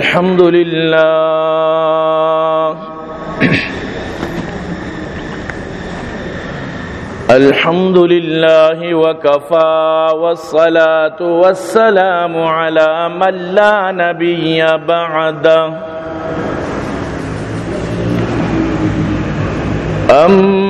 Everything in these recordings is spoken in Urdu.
الحمد لله. الحمد لله وكفى والصلاة والسلام على من لا نبي بعده. أما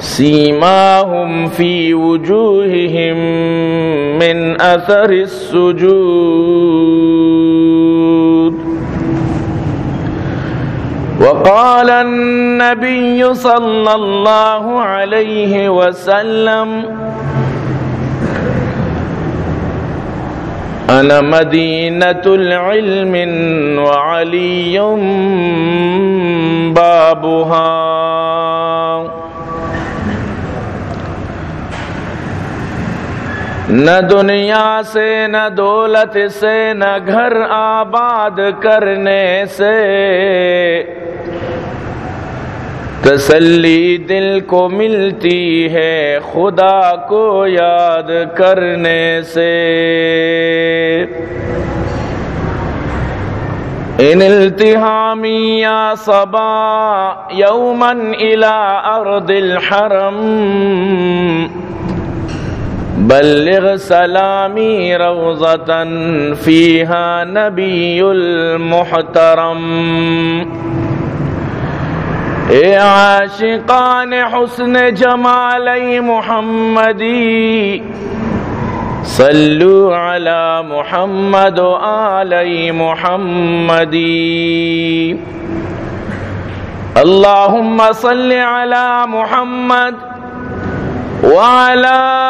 سيماهم في وجوههم من أثر السجود. وقال النبي صلى الله عليه وسلم أنا مدينة العلم وعلي بابها. نہ دنیا سے، نہ دولت سے، نہ گھر آباد کرنے سے۔ تسلی دل کو ملتی ہے خدا کو یاد کرنے سے۔ ان التحامی یا صبا یومن الى ارض الحرم۔ بلغ سلامي روضة فيها نبي المحترم اے عاشقان حسن جمالی محمدی صلو على محمد و آلی محمدی اللهم صل على محمد وعلى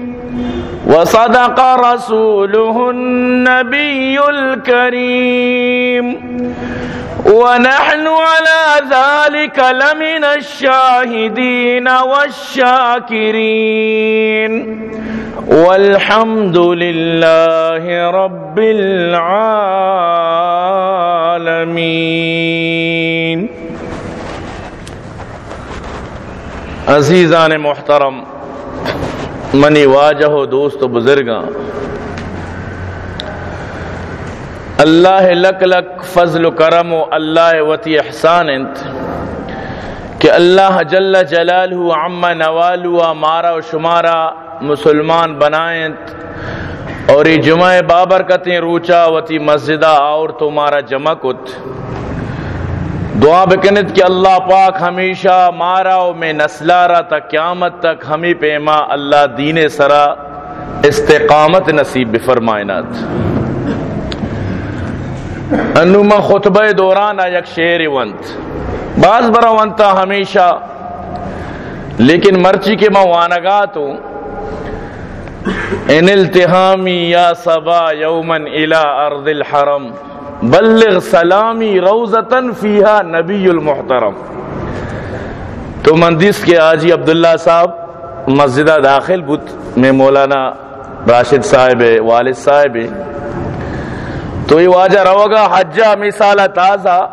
وصدق رسوله النبي الكريم. ونحن على ذلك لمن الشاهدين والشاكرين. والحمد لله رب العالمين. عزیزان محترم منی واجہ دوست و بزرگاں۔ اللہ لک لک فضل و کرم و اللہ وتی احسان انت۔ کہ اللہ جل جلالہ عم نوالو مارا و شمارا مسلمان بنائیں اور یہ جمعہ بابرکتیں روچا وتی مسجدہ اور تمہارا جمع کت۔ دعا بکنت کہ اللہ پاک ہمیشہ مارا میں نسلارا تک قیامت تک ہمیں پیما اللہ دین سرا استقامت نصیب بفرمائنات۔ انما خطبہ دوران یک شیر ونت۔ بعض برا ونتا ہمیشہ، لیکن مرچی کے موانگا تو، ان التحامی یا صبا یومن الى ارض الحرم۔ بلغ سلامی روزتن فیہا نبی المحترم۔ تو مندیس کے آجی عبداللہ صاحب مسجدہ داخل بت میں مولانا راشد صاحب، والد صاحب۔ تو یہ واجہ روگا حجہ مثال تازہ۔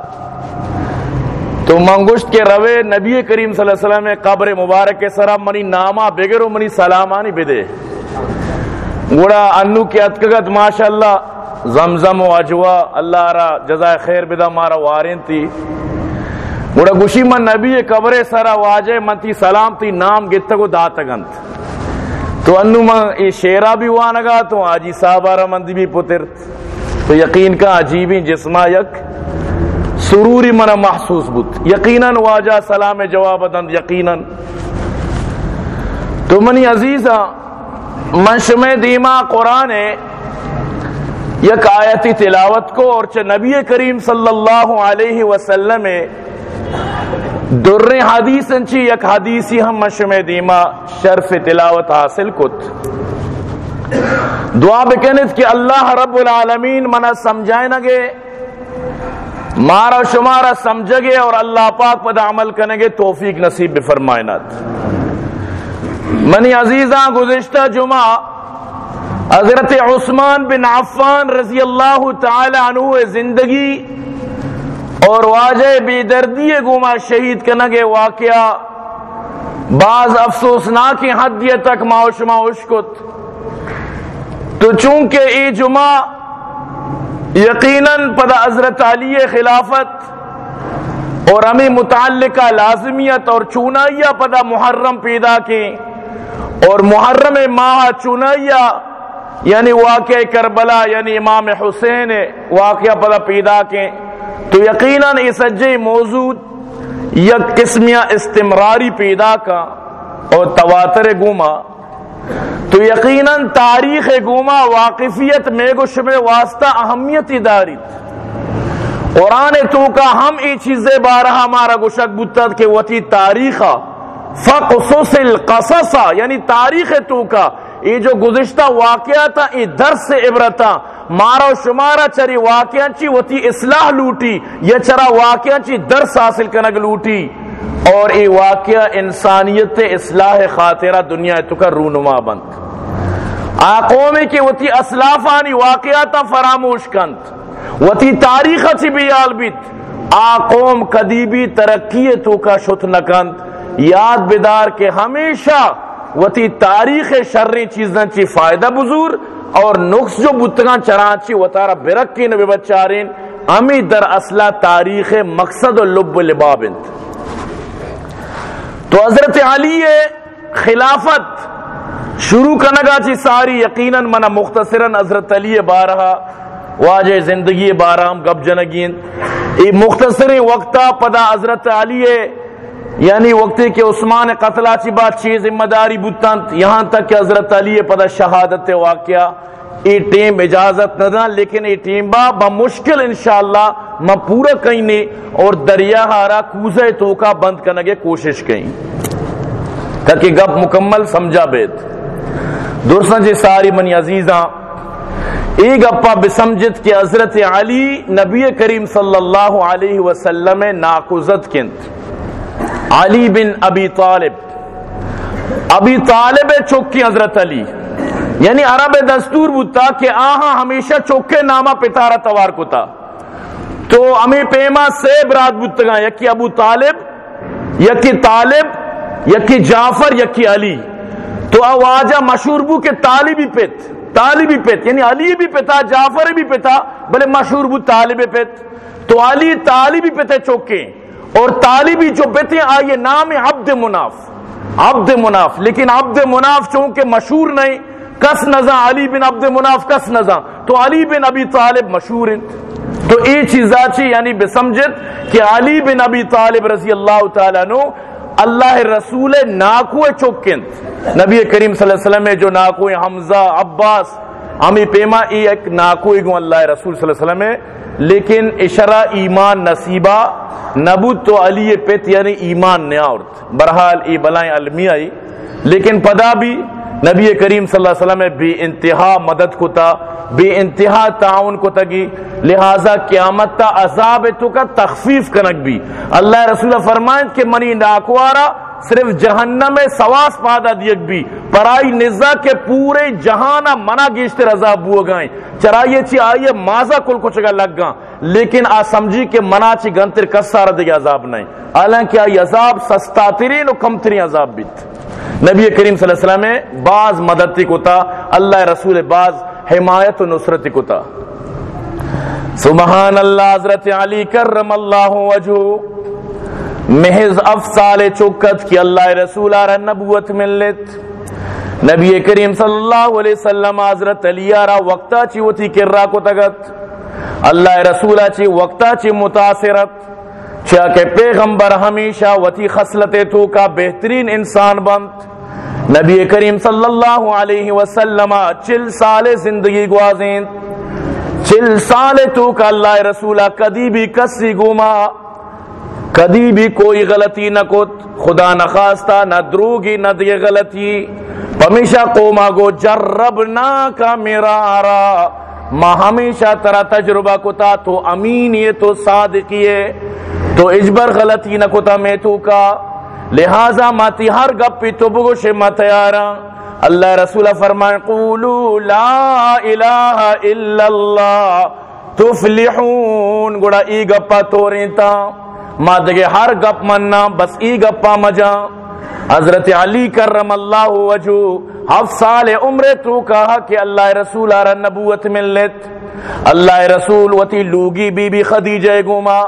تو منگشت کے روے نبی کریم صلی اللہ علیہ وسلم قبر مبارک کے سرا منی نامہ بگرو منی سلامانی بدے۔ گوڑا انو کی اتکگت، ماشاءاللہ زمزم و اجوا، اللہ را جزائے خیر بدا مارا وارین تھی گوڑا گوشی من نبی قبر سرا واجہ من تی سلام تی نام گتگو داتگنت تو انو من ای شیرہ بھی وانگا تو آجی صاحب آرہ مندی بھی پترت تو یقین کا عجیبی جسمہ یک سروری من محسوس بود۔ یقیناً واجہ سلام جواب دند، یقیناً۔ تو منی عزیزہ منشم دیما قرآن ہے یک آیتی تلاوت کو اور چھ نبی کریم صلی اللہ علیہ وسلم در حدیث انچی یک حدیثی ہم منشم دیما شرف تلاوت حاصل کت۔ دعا بکنت کہ اللہ رب العالمین منا سمجھائے نگے، مارا شمارا سمجھ گے اور اللہ پاک پد عمل کرنے گے توفیق نصیب بفرمائنات۔ منی عزیزاں، گزشتہ جمعہ حضرت عثمان بن عفان رضی اللہ تعالی عنہ زندگی اور واجہ بے دردی گما شہید کنگے واقعہ بعض افسوسناک حدیہ تک معاشمہ اشکت تو چونکہ ای جمعہ یقیناً پدا حضرت علی خلافت اور ہمیں متعلقہ لازمیت اور چونائیا پدا محرم پیدا کی اور محرم ماہ چونائیا یعنی واقع کربلا یعنی امام حسین واقعہ پدا پیدا کے تو یقیناً اس موجود یک قسمیہ استمراری پیدا کا اور تواتر گوما۔ تو یقیناً تاریخ گوما واقفیت میگوش میں واسطہ اہمیتی داری۔ قرآن تو کا ہم ای چیزیں بارہ ہمارا گشک بتت کہ وتی تاریخا فقصص القصصا یعنی تاریخ تو کا یہ جو گزشتہ واقعہ تھا، یہ درس سے عبرتا مارا شمارا چری واقعہ چی وتی اصلاح لوٹی یا چرا واقعہ چی درس حاصل کنگ لوٹی۔ اور یہ واقعہ انسانیت اصلاح خاطرہ دنیا تو کا رونما بند۔ آقومی کی وتی اسلافانی واقعات فراموش کند۔ وتی تاریخ چی بیال بیت آقوم قدیبی ترقی تو کا شت نکند۔ یاد بدار کے ہمیشہ وتی تاریخ شرری چیزاں چی فائدہ بزور اور نقص جو بتگاں چرانچی وطارہ برکی نبی بچارین امی در اصلہ تاریخ مقصد و لب و لبابند تو حضرت علی خلافت شروع کنگا چی ساری یقیناً منا مختصراً حضرت علی بارہا، واجہ زندگی بارہ ہم گب جنگین۔ ای مختصر وقتا پدا حضرت علی یعنی وقتی کہ عثمان قتلہ چی بات چیز ذمہ داری بوتانت یہاں تک کہ حضرت علی پدا شہادت واقعہ، ای ٹیم اجازت نہ لیکن ای ٹیم با بمشکل انشاءاللہ میں پورا کہیں نے اور دریا ہارا کوزے تو کا بند کرنے کے کوشش کہیں تاکہ گپ مکمل سمجھا بیت۔ درسن جی ساری منی عزیزاں، ای گپا بسمجت کہ حضرت علی نبی کریم صلی اللہ علیہ وسلم ناقوزت کنت علی بن ابی طالب۔ ابی طالب چوکی حضرت علی۔ یعنی عرب دستور بوتا کہ آہاں ہمیشہ چوکے نامہ پتارا توار کو تھا۔ تو امی پیما سے برات بوتگا یکی ابو طالب، یکی طالب، یکی جعفر، یکی علی۔ تو آواجہ مشہور بو کہ طالبی پت طالبی پت۔ یعنی علی بھی پتا، جعفر بھی پتا، بلے مشہور بو طالب پت۔ تو علی طالبی پتے چوکے۔ اور طالبی جو پتے آئیے نام عبد مناف۔ عبد مناف، لیکن عبد مناف چونکہ مشہور نہیں، کس نزا علی بن عبد مناف، کس نزا تو علی بن ابی طالب مشہور ہیں۔ تو ای چیزا چی یعنی بسمجت کہ علی بن ابی طالب رضی اللہ تعالیٰ نو اللہ رسول ناکو چکند نبی کریم صلی اللہ علیہ وسلم جو ناکو حمزہ، عباس ہمیں پیما ای ایک ناکو اگو اللہ رسول صلی اللہ علیہ وسلم لیکن اشرا ایمان نصیبہ، نبوت تو علی پیت یعنی ایمان نیاورت۔ برحال ای بلائیں علمی آئی لیکن پدا بھی نبی کریم صلی اللہ علیہ وسلم بے انتہا مدد کو تا بے انتہا تعاون کو تگی لہذا قیامت تا عذاب تو کا تخفیف کنک بھی۔ اللہ رسول فرمائیں کہ منی ناکوارا صرف جہنم سواس پادا دیگ بھی۔ پرائی نزا کے پورے جہانا منا گیشتے عذاب بو گائیں۔ چرائیے چی آئیے مازا کل کچھ گا لگ گا لیکن آ سمجھی کہ منا چی گنتر کس سارا دیگا عذاب نہیں حالانکہ آئی عذاب سستا ترین و کم ترین عذاب بیت۔ نبی کریم صلی اللہ علیہ وسلم میں بعض مدد کو تا اللہ رسول بعض حمایت و نصرت کو تا سبحان اللہ حضرت علی کرم اللہ وجہ۔ محض افسال چکت کی اللہ رسول آرہ نبوت ملت۔ نبی کریم صلی اللہ علیہ وسلم حضرت علی آرہ وقتا چی وطی کرا کو تگت۔ اللہ رسولہ چی وقتا چی متاثرت۔ چاہ کہ پیغمبر ہمیشہ وطی خسلت تو کا بہترین انسان بند۔ نبی کریم صلی اللہ علیہ وسلم چل سال زندگی گوازیں۔ چل سال تو کا اللہ رسولہ کدی بھی کسی گوما۔ کدی بھی کوئی غلطی نہ کت۔ خدا نخواستہ نہ دروگی، نہ دی غلطی۔ ہمیشہ قوما گو جربنا کا مرارا ما ہمیشہ ترا تجربہ کتا، تو امین یہ تو صادقی ہے تو اجبر غلطی نہ کتا میں تو کا۔ لہذا ماتی ہر گپی تو بگوش مت یارا۔ اللہ رسول فرمائے، قولو لا الہ الا اللہ۔ تفلحون گوڑا ای گپا تو توریتا ما دگے ہر گپ مننا، بس ای گپا مجا۔ حضرت علی کرم اللہ وجو ہف سال عمر تو کہا کہ اللہ رسول آرہ نبوت ملت اللہ رسول وتی لوگی بی بی خدیجہ گوما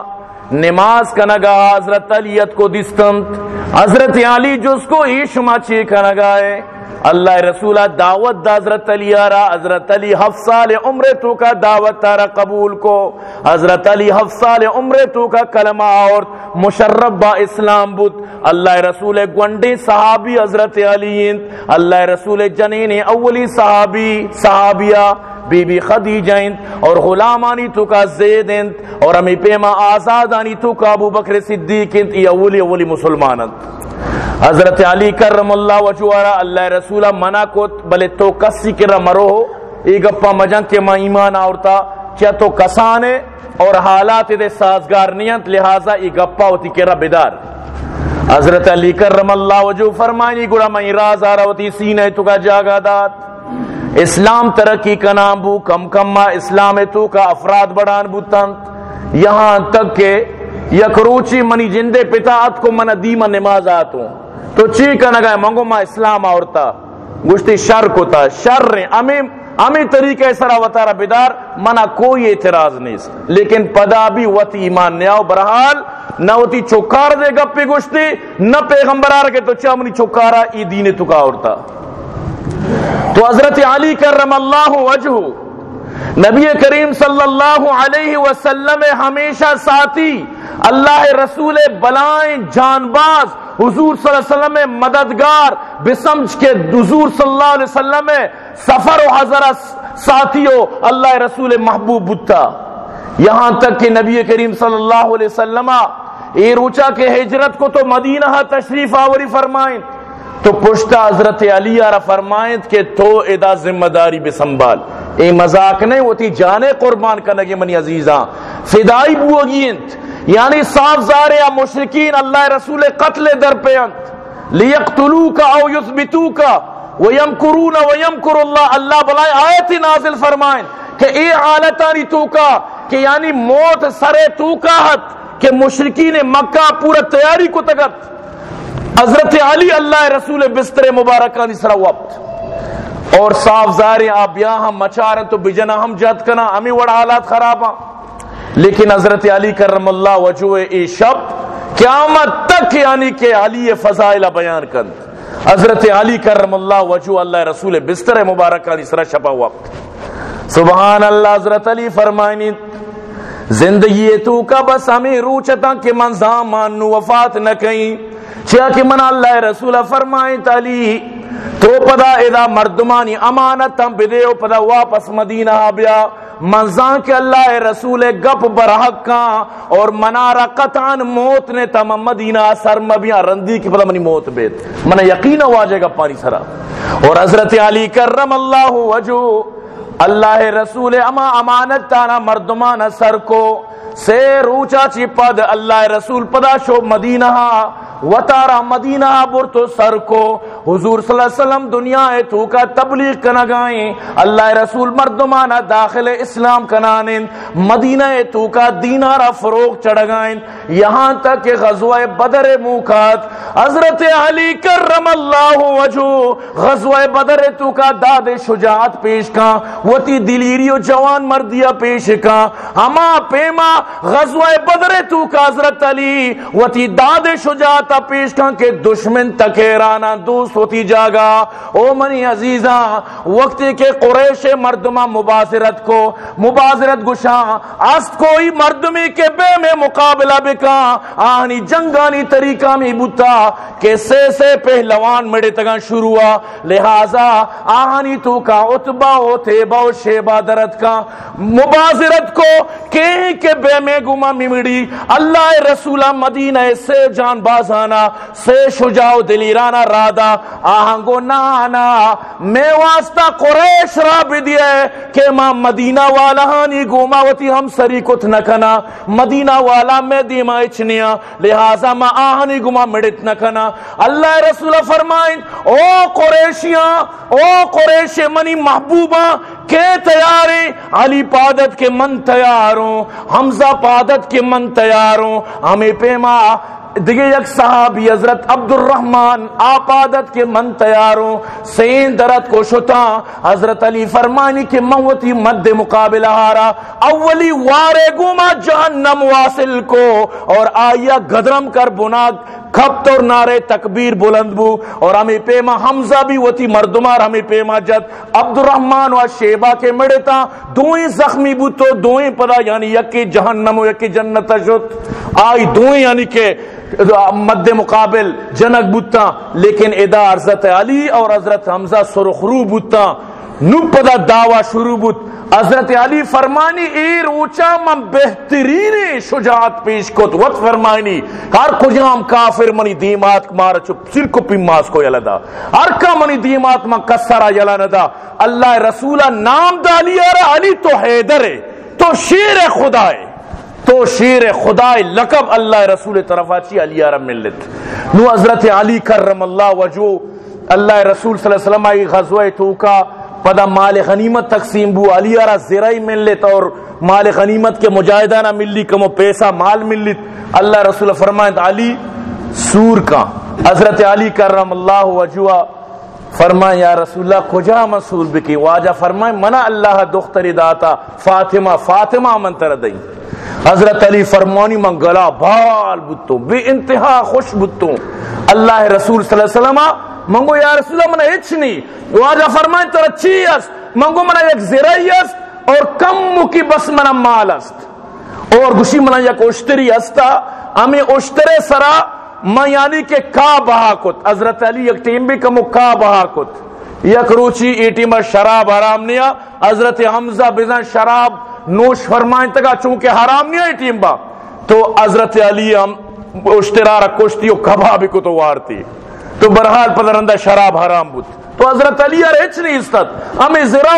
نماز کنگا حضرت علیت کو دستمت حضرت علی جس کو عیشما چی کنگا ہے۔ اللہ رسول دعوت دا حضرت علی آرا حضرت علی ہف سال عمر تو کا دعوت تارا قبول کو۔ حضرت علی ہف سال عمر تو کا کلمہ اور مشرب با اسلام بود۔ اللہ رسول گونڈی صحابی حضرت علی اللہ رسول جنین اولی صحابی، صحابیہ بی بی خدیجہ اور غلامانی تو کا زید اور امی پیما آزادانی تو کا ابو بکر صدیق یہ اولی اولی مسلمانت حضرت علی کرم اللہ وجوارا اللہ رسولہ منع کو بلے تو کسی کرا مرو ہو ای گپا مجن کے ماں ایمان آورتا کیا تو کسانے اور حالات دے سازگار نیت لہذا ای گپا ہوتی کرا بیدار حضرت علی کرم اللہ وجو فرمائنی، گڑا میں راز آ رہا ہوتی سینے تو کا جاگا دات اسلام ترقی کا نام بو، کم کم ما اسلام تو کا افراد بڑان بوتن یہاں تک کہ یکروچی منی جندے پتا ات کو من دیما نماز آتوں۔ تو چی کا نگا منگو ما اسلام آورتا۔ گشتی شر کو تا۔ شر رہے امی امی طریقہ سرا وطارا بیدار۔ منا کوئی اعتراض نہیں۔ لیکن پدا بھی وط ایمان نیاو برحال نہ ہوتی چوکار دے گپی گشتی نہ پیغمبرار کے تو چا منی چوکارا ای دین تو کا آورتا تو حضرت علی کرم اللہ وجہ نبی کریم صلی اللہ علیہ وسلم ہمیشہ ساتھی اللہ رسول بلائیں جان باز حضور صلی اللہ علیہ وسلم میں مددگار بسمج کے حضور صلی اللہ علیہ وسلم میں سفر و حضرت ساتھیو اللہ رسول محبوب بتا یہاں تک کہ نبی کریم صلی اللہ علیہ وسلم اے روچا کے ہجرت کو تو مدینہ تشریف آوری فرمائیں تو پشتا حضرت علی آرہ فرمائیں کہ تو ادا ذمہ داری بے سنبھال۔ اے مذاق نہیں ہوتی جانے قربان کرنگی منی عزیزاں۔ فدائی بوگینت یعنی صاف زار یا مشرکین، اللہ رسول قتل در پیانت لیقتلوک او یثبتوک ویمکرون ویمکر اللہ۔ اللہ بلائے آیت نازل فرمائیں کہ اے حالتانی توکا، کہ یعنی موت سرے توکا حد کہ مشرکین مکہ پورا تیاری کو تگت۔ حضرت علی اللہ رسول بستر مبارکانی سرا وقت. اور صاف ظاہر آپ یہاں ہم مچارن تو بجنا ہم جد کنا، ہمیں وڑا حالات خراب ہیں لیکن حضرت علی کرم اللہ وجوہ اے شب قیامت تک یعنی کہ علی فضائل بیان کند حضرت علی کرم اللہ وجوہ اللہ رسول بستر مبارکانی سرا شپا وقت. سبحان اللہ حضرت علی فرمائنی، زندگی تو کا بس ہمیں روچتا کہ من زامان نو وفات نہ کہیں. چیا کہ من اللہ رسول فرمائیں تالی، تو پدا ادا مردمانی امانت ہم بدے او پدا واپس مدینہ بیا۔ منزان کے اللہ رسول گپ برحق کا اور منارا قطعان موت نے تم مدینہ سر مبیاں رندی کی پدا منی موت بیت۔ من یقین واجے گا پانی سرا۔ اور حضرت علی کرم اللہ وجو اللہ رسول اما امانت تانا مردمان سر کو۔ سے روچا چی پد اللہ رسول پدا شو مدینہ وطارا مدینہ برتو سر کو حضور صلی اللہ علیہ وسلم دنیا ہے تو کا تبلیغ کنا گائیں اللہ رسول مردمانہ داخل اسلام کنانین مدینہ ہے تو کا دینارہ فروغ چڑھ گائیں یہاں تک کہ غزوہ بدر موکات حضرت علی کرم اللہ وجو غزوہ بدر تو کا داد شجاعت پیش کا وہ تی دلیری و جوان مردیا پیش کا ہما پیما غزوہ بدر تو کا حضرت علی، وہ تی داد شجاعت پیش کن کے دشمن تکیرانا دوست ہوتی جاگا۔ او منی عزیزاں وقتی کے قریش مردمہ مبازرت کو مبازرت گشاں است کوئی مردمی کے بے میں مقابلہ بکا آنی جنگانی طریقہ میں بتا کہ سے سے پہلوان مڑے تگا شروع لہذا آنی تو کا اتبا و تیبا و شیبا درد کا مبازرت کو کہیں کے بے میں گما ممڑی۔ اللہ رسولہ مدینہ سے جان بازا رانا سے شجاو دلیرانا رادا آہنگو نانا، میں واسطہ قریش را بھی دیئے کہ ماں مدینہ والا ہانی گوماوتی ہم سری کت نکنا مدینہ والا میں دیما اچنیا لہذا ما آہنی گما مڑت نکنا اللہ رسول فرمائیں او قریشیاں، او قریش منی محبوبہ کے تیاریں علی پادت کے من تیاروں حمزہ پادت کے من تیاروں ہمیں پیما دیگه یک صحابی حضرت عبد الرحمن آپادت کے من تیاروں سین درد کو شتا، حضرت علی فرمانی کے موتی مد مقابل ہارا۔ اولی وارے گوما جہنم واصل کو، اور آیا گدرم کر بناد۔ کھپت اور تکبیر بلند بو اور ہمیں پیما حمزہ بھی وتی مردمار ہمیں پیما جد عبد الرحمن و شیبہ کے مڑے تا دوئیں زخمی بو تو دوئیں پدا یعنی یکی جہنم و یکی جنت شد آئی دوئیں یعنی کہ مد مقابل جنک بوتا لیکن ادا حضرت علی اور حضرت حمزہ سرخرو بوتا نو پدا دعوی شروع بوت حضرت علی فرمانی، ایر اوچا من بہترین شجاعت پیش کت، وقت فرمانی ہر کجام کافر منی دیمات مارا چپ سر کو پیماس کو یلدا۔ ہر کا منی دیمات من کسرا یلاندا اللہ رسولہ نام دالی اور علی تو حیدر ہے، تو شیر خدا ہے۔ تو شیر خدا لقب اللہ رسول طرف اچھی علی عرب ملت۔ نو حضرت علی کرم اللہ وجو، اللہ رسول صلی اللہ علیہ وسلم آئی غزوہ توکا پدا مال غنیمت تقسیم بو. علی عرہ زرائی ملت اور مال غنیمت کے مجاہدانہ ملی کمو پیسہ، مال مل ملت اللہ رسول فرمائند، علی سور کا، حضرت علی کرم اللہ وجوہ. فرمائیں، یا رسول اللہ، کجا مسئول بکی؟ واجہ فرمائیں، منا اللہ دختری داتا، فاطمہ فاطمہ من تردئی حضرت علی فرمانی، من گلا بال بتو بے انتہا خوش بتو اللہ رسول صلی اللہ علیہ وسلم منگو یا رسول اللہ من اچھ نہیں واجہ فرمائیں تر اچھی است منگو من ایک زرائی است اور کم مکی بس من مال است اور گوشی من یک اشتری استا ہمیں اشترے سرا میں یعنی کہ کا بہا کت حضرت علی یک ٹیم بھی کمو کا بہا کت یک روچی ایٹی میں شراب حرام نیا حضرت حمزہ بزن شراب نوش فرمائیں تگا چونکہ حرام نہیں ہے با تو حضرت علی ہم اشترار کشتی و کبابی کو تو وارتی تو برحال پدرندہ شراب حرام بود. تو حضرت علی ار اچ نہیں استد ہمیں ذرا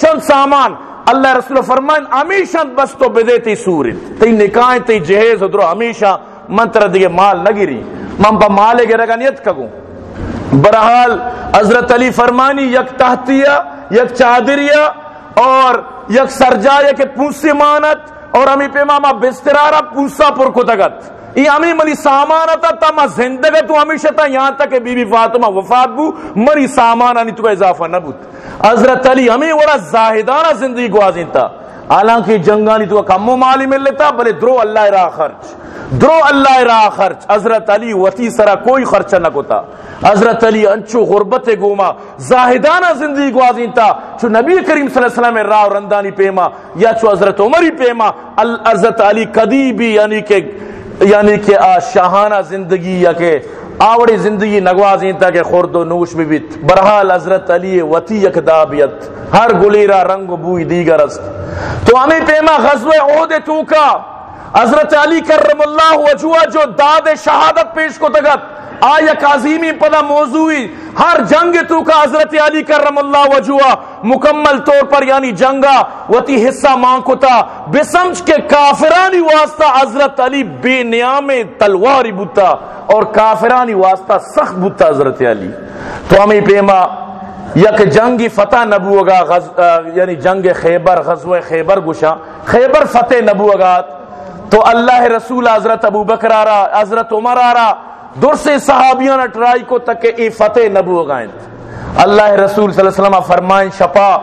چند سامان. اللہ رسول فرمائیں ہمیشہ بس تو بدیتی سورت. تی نکائیں تی جہیز ادرو ہمیشہ منتر دیگے مال لگی رہی. من پا مالے گرگا نیت کگوں. برحال حضرت علی فرمانی یک تحتیہ، یک چادریہ اور یک سرجائے کے پوسی مانت اور ہمیں پہ ماما بسترارا پوسا پر کتگت. یہ ہمیں منی سامانتا تا ما زندگا تو ہمیشہ تا یہاں تک کہ بی بی فاطمہ وفات بو منی سامانانی تو اضافہ نبوت حضرت علی ہمیں وڑا زاہدانہ زندگی گوازین تا حالانکہ جنگانی تو کم مالی مل لیتا بلے درو اللہ را خرچ درو اللہ را خرچ حضرت علی وتی سرا کوئی خرچہ نہ کوتا حضرت علی انچو غربت گوما زاہدانہ زندگی گوازین تا چو نبی کریم صلی اللہ علیہ وسلم راو رندانی پیما یا چو حضرت عمری پیما حضرت علی کدی بھی یعنی کہ یعنی کہ شاہانہ زندگی یا کہ آوڑی زندگی نگوازین تا کہ خورد و نوش بھی بیت۔ برحال حضرت علی وتی یک ہر گلیرہ رنگ و بوئی دیگر است۔ تو ہمیں پیما غزوہ عہد توکا حضرت علی کرم اللہ وجوہ جو داد شہادت پیش کو تگت۔ آیا عظیمی پدا موضوعی ہر جنگ تو کا حضرت علی کرم اللہ وجوہ مکمل طور پر یعنی جنگا، وتی حصہ مانکو تا بسمج کے کافرانی واسطہ حضرت علی بے نیام تلواری بوتا اور کافرانی واسطہ سخت بوتا حضرت علی۔ تو ہمیں پیما، یک جنگی فتح نبوگا غز... یعنی جنگ خیبر، غزوہ خیبر گشا خیبر فتح نبوگات تو اللہ رسول حضرت ابو بکر آرا، حضرت عمر آرا درسے صحابیان اٹرائی کو تک ای فتح نبو گائیں اللہ رسول صلی اللہ علیہ وسلم فرمائیں شپا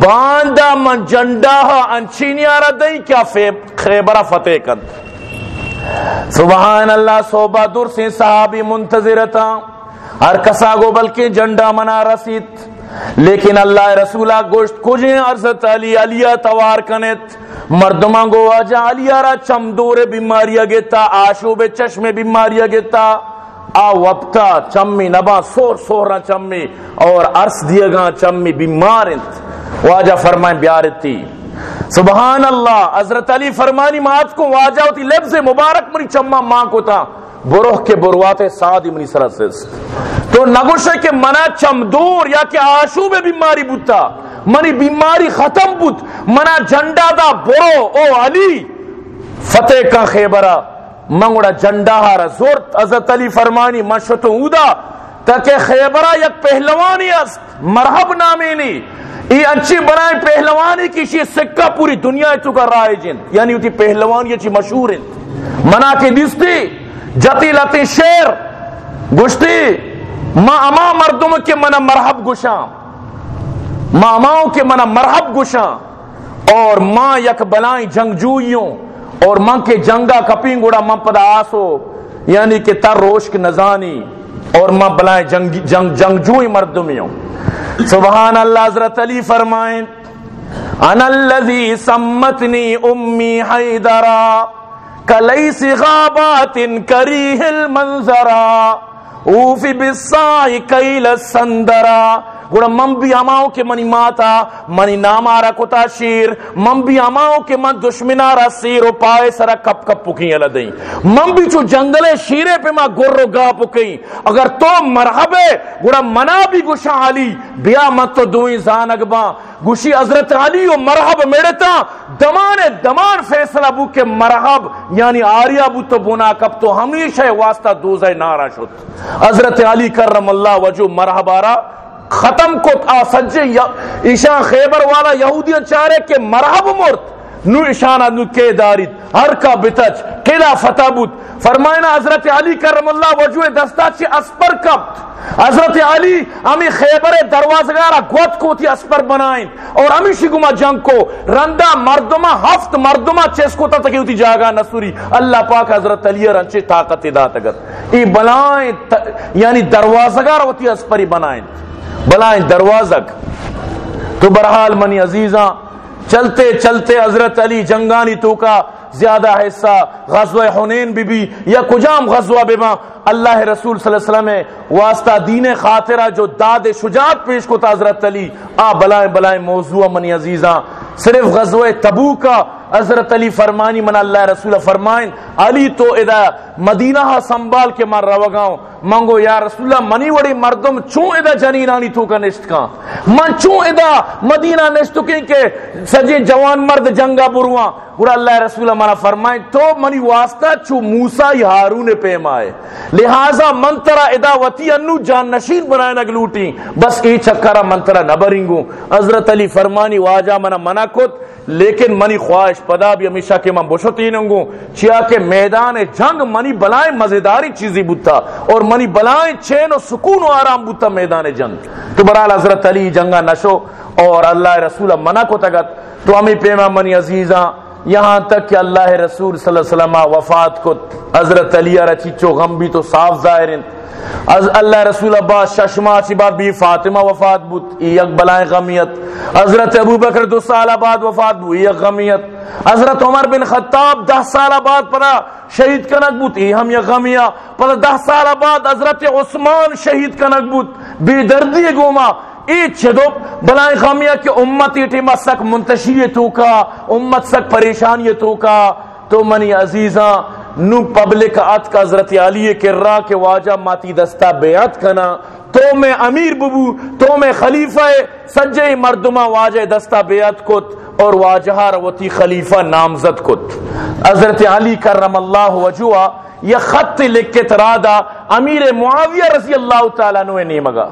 باندہ من جنڈاہا انچینی آرا دیں، کیا خیبرہ فتح کن۔ سبحان اللہ صوبہ درسے صحابی منتظرتا ہر کسا گو بلکہ جنڈا منا رسیت لیکن اللہ رسولہ گوشت کجیں عرضت علی علیہ توار کنت مردمہ گو آجا علیہ را چم دور بیماریہ گتا آشوب چشم بیماریہ گتا آ وقتا، چمی نبا، سور سورا چمی۔ اور عرص دیا گا چمی بیمارت واجہ فرمائیں، بیارتی۔ سبحان اللہ، حضرت علی فرمانی مات کو واجہ ہوتی، لفظ مبارک مری چمہ ماں کو تھا بروح کے بروات سعد ابن سرسس تو نگوش ہے منا چم دور، یا کہ آشوب بیماری بوتا منی بیماری ختم بوت منا جھنڈا دا برو، او علی۔ فتح کا خیبرہ، منگوڑا جھنڈا ہارا۔ زور حضرت علی فرمانی مشتو اودا، تاکہ خیبرہ یک پہلوانی است، مرحب نامی نی۔ ای اچھی بنائیں پہلوانی کی شی سکہ پوری دنیا تو کا رائے جن۔ یعنی تی پہلوانی اچھی مشہور ہیں۔ منا کے دستی جتی لتی شیر، گشتی، ما اما مردم کے منا مرحب گشاں ما اماؤں کے منا مرحب گشاں اور ماں یک بلائیں جنگ جوئیوں اور ماں کے جنگا کپیں گوڑا ماں پدا آسو یعنی کہ تر روشک نزانی، اور ماں بلائیں جنگ جنگ جنگ جوئی مردمیوں۔ سبحان اللہ، حضرت علی فرمائیں، انا الذي سمتني امي حيدرا کلیس غابات کریہ المنظرا اوفی بالسائی کیل سندرا گوڑا من بھی اماؤں کے منی ماتا، منی نامارا کتا شیر، من بھی اماؤں کے من دشمنارا سیر و پائے سرا کپ کپ پکیں اللہ دیں۔ من بھی چو جنگلے شیرے پہ ما گر و گا پکیں اگر تو مرحبے گوڑا منا بھی گوشا علی بیا مت تو دوئیں زانگ با گوشی حضرت علی و مرحب میڑتا دمان دمان فیصلہ بو کے مرحب یعنی آریا بو تو بنا کب تو ہمیشہ واسطہ دوزہ نارا شد۔ حضرت علی کرم اللہ وجو مرحب آرا ختم کو آ، سجے ایشان خیبر والا یہودیاں چارے کہ مرحب مرت نو اشانہ نو کے دارید ہر کا بتچ قلع فتح بود۔ فرمائنا حضرت علی کرم اللہ وجوہ دستا چی اسپر کبت حضرت علی ہمیں خیبر دروازگارا گوت کو تھی اسپر بنائیں۔ اور ہمیں شگما جنگ کو، رندہ مردمہ، ہفت مردمہ چیس کو تا تکی ہوتی جاگا نسوری اللہ پاک حضرت علی رنچے طاقت دات اگر۔ ای بلائیں یعنی دروازگارا ہوتی اسپری بنائیں۔ بلائیں دروازک تو برحال منی عزیزاں، چلتے چلتے حضرت علی جنگانی تو کا زیادہ حصہ غزوہ حنین بھی بھی، یا کجام غزوہ بما اللہ رسول صلی اللہ علیہ وسلم واسطہ دین خاطرہ جو داد شجاعت پیش کو تا حضرت علی۔ آ بلائیں بلائیں موضوع منی عزیزاں، صرف غزوہ تبو کا حضرت علی فرمانی، من اللہ رسول فرمائن، علی تو ادا مدینہ سنبال کے مر روگاؤں منگو یا رسول اللہ، منی وڑی مردم چون ادا جنینانی تو کا نشت کا من چون ادا مدینہ نشتو کی کہ سجے جوان مرد جنگا بروان؟ گوڑا اللہ رسول اللہ منا فرمائیں تو منی واسطہ چو موسیٰ ہارون پیمائے لہذا منترہ ادا وطی انو جان نشین بنائے نگلوٹی بس ای چکرہ منترہ نبرنگو۔ حضرت علی فرمانی واجہ منا منا کت، لیکن منی خواہش پدا بھی ہمیشہ کہ من بشتی ننگو چیا کہ میدان جنگ منی بلائیں مزیداری چیزی بوتا، اور منی بلائیں چین و سکون و آرام بوتا میدان جنگ۔ تو برحال حضرت علی جنگا نشو، اور اللہ رسول منع کو تگت تو ہمیں پیما منی عزیزاں یہاں تک کہ اللہ رسول صلی اللہ علیہ وسلم وفات کو حضرت علی رچی چو غم بھی تو صاف ظاہر ہیں۔ از اللہ رسول عباس ششما چی بعد بھی فاطمہ وفات بود یک بلائیں غمیت۔ حضرت ابو بکر دو سال بعد وفات بود یک غمیت۔ حضرت عمر بن خطاب دہ سال بعد پدا شہید کنک بود، ای ہم یک غمیہ۔ پدا دہ سال بعد حضرت عثمان شہید کنک بود۔ بے دردی گوما۔ ای چھدو بلائیں غمیہ کہ امت ایٹیما سک منتشی تو کا، امت سک پریشانی تو کا۔ تو منی عزیزاں، نو پبلک ات کا حضرت علی کر رہا واجہ ماتی دستا بیعت کنا۔ تو میں امیر ببو، تو میں خلیفہ سجے مردمہ واجہ دستا بیعت کت اور واجہ روتی خلیفہ نامزد کت۔ حضرت علی کرم اللہ وجوہ، یہ خط لکھ کے ترادا امیر معاویہ رضی اللہ تعالیٰ نوے نیمگا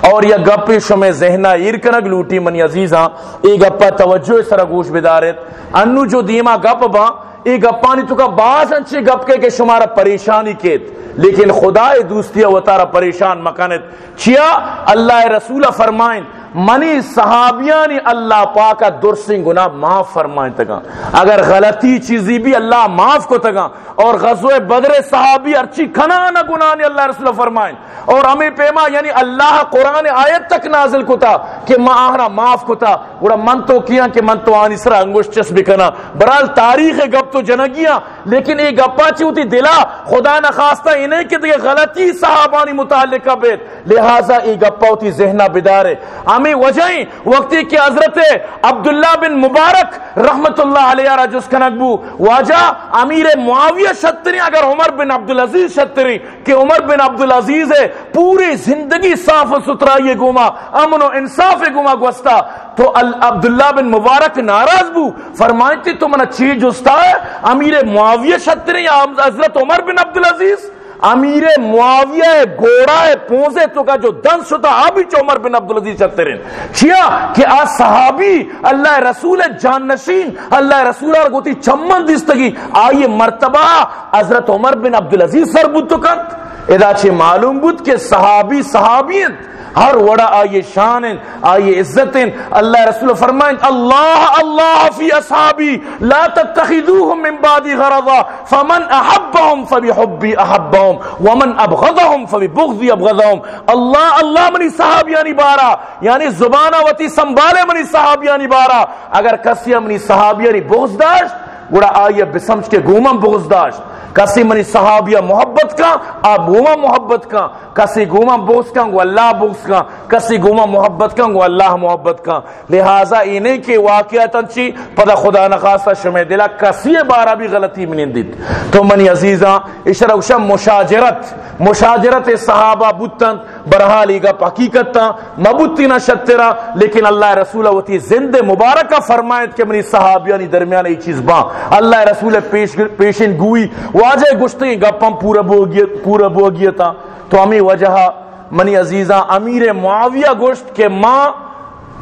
اور یہ گپ شمے ذہنا ایرکنگ لوٹی منی عزیزاں، ای گپا توجہ سر گوش بدارت۔ انو جو دیما گپ با، ای گپانی تو کا باز انچے گپ کے کہ شمارا پریشانی کیت۔ لیکن خدا دوستی و تارا پریشان مکانت۔ چیا؟ اللہ رسول فرمائن منی صحابیانی اللہ پاکا درسنگ گناہ معاف فرمائیں تگا اگر غلطی چیزی بھی اللہ معاف کو تگا اور غزوہ بدر صحابی ارچی کھنا نہ گناہ نے اللہ رسول فرمائیں۔ اور ہمیں پیما یعنی اللہ قرآن آیت تک نازل کو کتا کہ ما آہرا معاف کو کتا گوڑا من تو کیا کہ من تو آنی سرا انگوش چس بکنا برال تاریخ گپ تو جنگیاں، لیکن یہ گپا چی ہوتی دلا۔ خدا نخواستہ انہیں کہ غلطی صحابانی متعلقہ بیت۔ لہذا یہ گپا ہوتی ذہنہ بدارے ہم ہمیں وجہیں وقتی کہ حضرت عبداللہ بن مبارک رحمت اللہ علیہ را جس کنکبو واجہ، امیر معاویہ شتری، اگر عمر بن عبدالعزیز شتری، کہ عمر بن عبدالعزیز ہے، پوری زندگی صاف و ستھرا یہ گوما امن و انصاف گوما گوستا تو عبداللہ بن مبارک ناراض بو فرمائیتی تو منا چیز جستا ہے، امیر معاویہ شتری حضرت عمر بن عبدالعزیز؟ امیر معاویہ گوڑا ہے پونزے تو کا جو دن شدہ آبی چومر بن عبدالعزیز چلتے رہن چیا کہ آ صحابی اللہ رسول جان نشین اللہ رسول اور گوتی چمن دستگی، آئیے مرتبہ حضرت عمر بن عبدالعزیز سر بود تو کت ادا چھے معلوم بود کہ صحابی صحابیت ہر وڑا آئیے شان، آئیے عزت، اللہ رسول فرمائیں، اللہ اللہ فی اصحابی، لا تتخذوهم من بعدی غرضا، فمن احبهم فبحبی احبهم ومن ابغضهم فببغضی ابغضهم اللہ اللہ منی صحابیانی بارا یعنی زبانہ وتی سنبھالے منی صحابیانی بارا۔ اگر کسی منی صحابیانی بغض داشت گوڑا آئیے بسمج کے گومم بغض داشت کسی منی صحابیہ محبت کا آپ گوما محبت کا. کسی گوما بغض کا گو اللہ بغض کا. کسی گوما محبت کا گو اللہ محبت کا. لہٰذا انہیں کے واقعات چی، پدا خدا نخواستہ شمع دلا کسی بارہ بھی غلطی منین دیت تو منی عزیزاں اشرا اشم مشاجرت. مشاجرت صحابہ بتن برحالی گا حقیقت تا مبتی نہ شترا لیکن اللہ رسول وتی زند مبارکہ فرمائت کہ منی صحابیانی درمیان ایک چیز با. اللہ رسول پیش پیشن گوئی، واجہ گشتی گپم پورا بوگیت پورا بوگیتا۔ تو ہمیں وجہ منی عزیزاں، امیر معاویہ گشت کہ ماں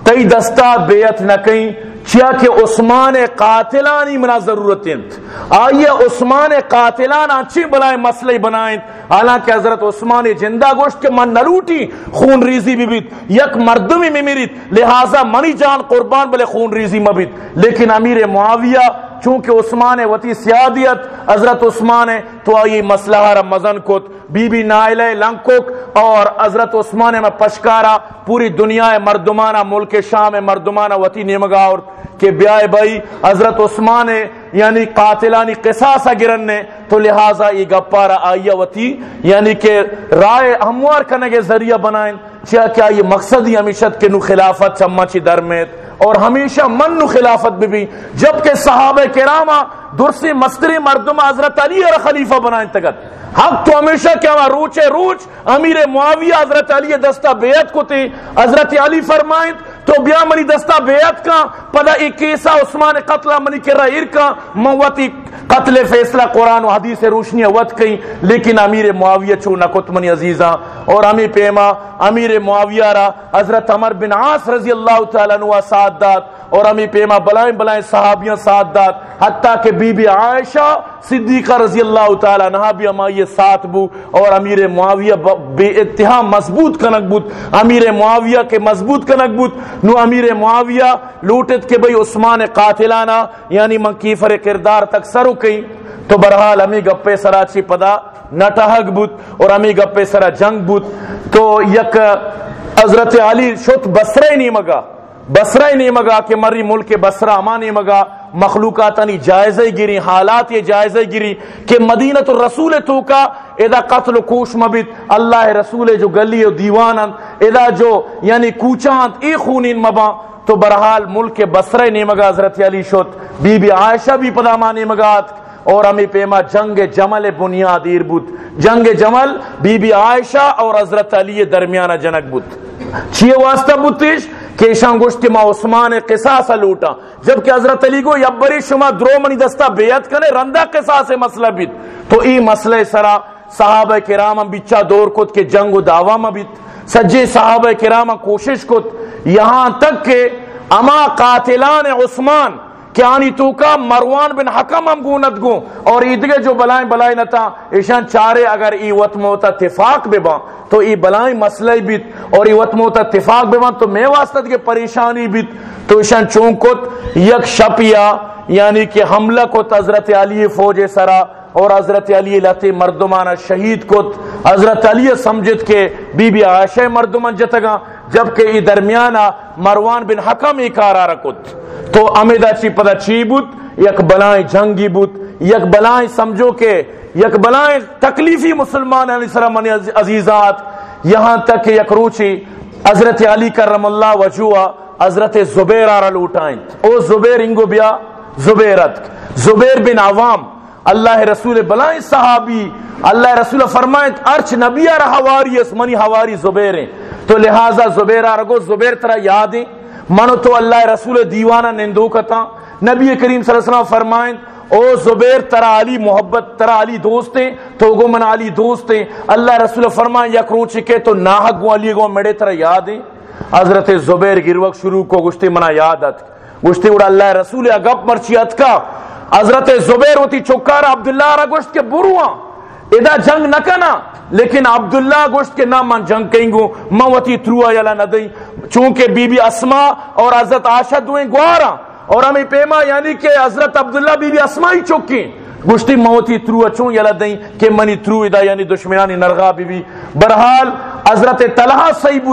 تی دستا بیعت نہ کہیں چیا کہ عثمان قاتلانی منا ضرورت انت۔ آئیے عثمان قاتلان اچھی بلائیں مسئلہ بنائیں۔ حالانکہ حضرت عثمان جندہ گوشت کے من نلوٹی خون ریزی بھی بیت۔ یک مردمی میں میریت لہٰذا منی جان قربان بلے خون ریزی مبیت لیکن امیر معاویہ چونکہ عثمان وتی سیادیت، حضرت عثمان، تو آئی مسئلہ رمضان کت، بی بی نائلہ لنکوک اور حضرت عثمان میں پشکارا، پوری دنیا مردمانہ، ملک شام مردمانہ وتی نیمگا اور کہ بیائے بھائی، حضرت عثمان یعنی قاتلانی قصاصا گرنے تو لہٰذا یہ گپارا آئیا وتی یعنی کہ رائے ہموار کرنے کے ذریعہ بنائیں چاہ کیا یہ مقصد ہی ہمیشت کے نو خلافت چمہ چی درمیت اور ہمیشہ من خلافت بھی بھی۔ جبکہ صحابہ کرامہ درسی مستری مردم حضرت علی اور خلیفہ بنائیں تگت۔ حق تو ہمیشہ کیا ہوا؟ روچے روچ، امیر معاویہ حضرت علی دستہ بیعت کو تھی۔ حضرت علی فرمائیں تو بیا منی دستا بیعت کا، پدا ایک کیسا عثمان قتل منی کر رہا ایر کا، موتی قتل فیصلہ قرآن و حدیث روشنی وط کئی، لیکن امیر معاویہ چو نکت منی عزیزاں اور ہمیں پیما، امیر معاویہ را، حضرت عمر بن عاص رضی اللہ تعالیٰ نوہ ساتھ داد اور ہمیں پیما، بلائیں بلائیں صحابیاں ساتھ داد حتیٰ کہ بی بی عائشہ صدیقہ رضی اللہ تعالیٰ نہا بھی ہما یہ ساتھ بو اور امیر معاویہ بے اتحا مضبوط کنک بود۔ امیر معاویہ کے مضبوط کنک بود۔ نو امیر معاویہ لوٹت کے بھئی عثمان قاتلانا یعنی من کیفر کردار تک سرو کئی تو برحال امی گپے سرا چی پدا نٹہگ بود اور امی گپے سرا جنگ بود۔ تو یک حضرت علی شت بسرے نہیں مگا۔ بسرہ نہیں مگا کہ مری ملک بسرہ اما نہیں مگا، مخلوقاتانی جائزہ گری، حالات یہ جائزہ گری کہ مدینت الرسول تو کا ادا قتل کوش مبت اللہ رسول جو گلی و دیوانن ادا جو یعنی کوچانت ای خونین مبا تو برحال ملک بسرہ نہیں مگا، حضرت علی شت بی بی عائشہ بھی پدا مانی مگات اور ہمیں پیما جنگ جمل بنیادیر بود۔ جنگ جمل بی بی عائشہ اور حضرت علی درمیانہ جنک بود۔ چیئے واسطہ بودتیش کہ گوشتی ما عثمان قصاص لوٹا جبکہ حضرت علی کو یبری شما درو منی دستا بیعت کنے رندہ قصاص مسئلہ بیت تو ای مسئلہ سرا صحابہ کرام بچا دور کت کے جنگ و دعوی ما بیت سجے صحابہ کرام کوشش کت۔ یہاں تک کہ اما قاتلان عثمان کہ آنی تو کا مروان بن حکم ہم گونت گو اور ایدگے جو بلائیں بلائیں نتا، ایشان چارے اگر ای وط موتا اتفاق بے با تو ای بلائیں مسئلہ بیت۔ اور ای وط موتا اتفاق بے با تو میں واسطت کے پریشانی بیت۔ تو ایشان چونکت یک شپیا یعنی کہ حملہ کو حضرت علی فوج سرا اور حضرت علی لتے مردمانہ شہید کت۔ حضرت علی سمجھت کے بی بی عائشہ مردمان جتگا جبکہ ای درمیانہ مروان بن حکم ای کارا رکت تو امیدہ چی پدا چی بود؟ یک بلائیں جنگی بود، یک بلائیں سمجھو کہ یک بلائیں تکلیفی مسلمان علیہ السلام عزیزات. یہاں تک کہ یک روچی حضرت علی کرم اللہ وجوہ حضرت زبیر آرہ لوٹائیں۔ او زبیر انگو بیا زبیرت زبیر بن عوام اللہ رسول بلائیں صحابی، اللہ رسول فرمائیں ارچ نبی آرہ حواری اس منی حواری زبیر ہیں۔ تو لہذا زبیر آرہ زبیر ترہ یادیں منو تو اللہ رسول دیوانہ نندو کتا۔ نبی کریم صلی اللہ علیہ وسلم فرمائیں، او زبیر ترا علی محبت ترا علی دوستے تو گو من علی دوستے اللہ رسول فرمائیں، یک روچ کے تو ناحق گو، علی گو میڑے ترا یاد ہیں۔ حضرت زبیر گروک شروع کو گشتے منا یادت گشتے اڑا اللہ رسول اگپ مرچیت کا۔ حضرت زبیر ہوتی چکار عبداللہ را گشت کے بروان ہاں۔ ادا جنگ نہ کنا، لیکن عبداللہ گوشت کے نام من جنگ کہیں گو۔ من موتی تروا یلا نہ دیں چونکہ بی بی اسما اور حضرت عائشہ دویں گوارا۔ اور ہمیں پیما یعنی کہ حضرت عبداللہ بی بی اسما ہی چوکی گوشتی موتی تروا چون یلا دیں کہ منی ترو ادا یعنی دشمنانی نرغا بی بی۔ برحال حضرت طلحہ صحیح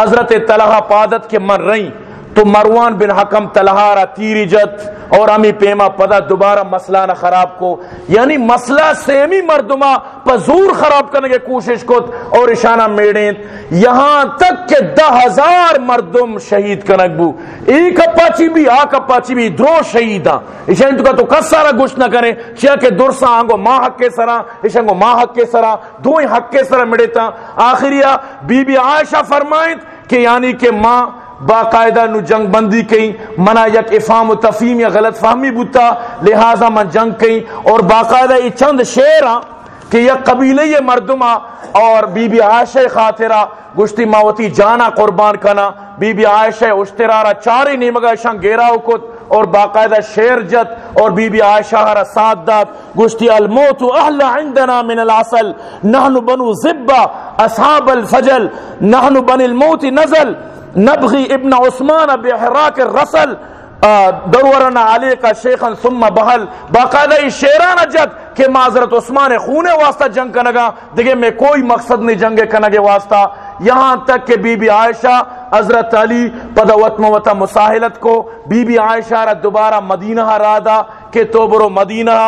حضرت طلحہ پادت کے من رہیں تو مروان بن حکم تلہارا تیری جت اور امی پیما پدا دوبارہ مسئلہ نہ خراب کو۔ یعنی مسئلہ سیمی مردمہ، پزور خراب کرنے کے کوشش کو اور اشانہ میڑین۔ یہاں تک کہ دہ ہزار مردم شہید کنک بو۔ ایک اپاچی بھی، آک اپاچی بھی، درو شہیداں۔ اشان تو کا تو کس سارا گوشت نہ کریں۔ چیا کہ درسا آنگو ماں حق کے سرا اشان کو ماں حق کے سرا دوئی حق کے سرا مڑیتا آخریہ بی بی عائشہ فرمائیں کہ یعنی کہ ماں باقاعدہ نو جنگ بندی کہیں منا یک افام و تفیم یا غلط فہمی بوتا، لہذا من جنگ کہیں اور باقاعدہ یہ چند شعر ہاں کہ یک قبیلہ یہ مردمہ اور بی بی عائشہ خاطرہ، گشتی ماوتی جانا قربان کنا۔ بی بی عائشہ اشترارا چاری نیمگا شان گیراو کت اور باقاعدہ شیر جت۔ اور بی بی عائشہ را ساتھ دات گشتی الموت اہل عندنا من العسل۔ نحن بنو زبا اصحاب الفجل۔ نحن بن الموت نزل۔ نبغی ابن عثمان بحراک رسل دورنا علی کا شیخن ثم بحل. باقاعدہ شیران جت کہ معذرت عثمان خون واسطہ جنگ کنگا دیکھے میں کوئی مقصد نہیں جنگ کنگے واسطہ. یہاں تک کہ بی بی عائشہ حضرت علی پدا وطم وطا مساحلت کو، بی بی عائشہ را دوبارہ مدینہ رادا کہ تو برو مدینہ،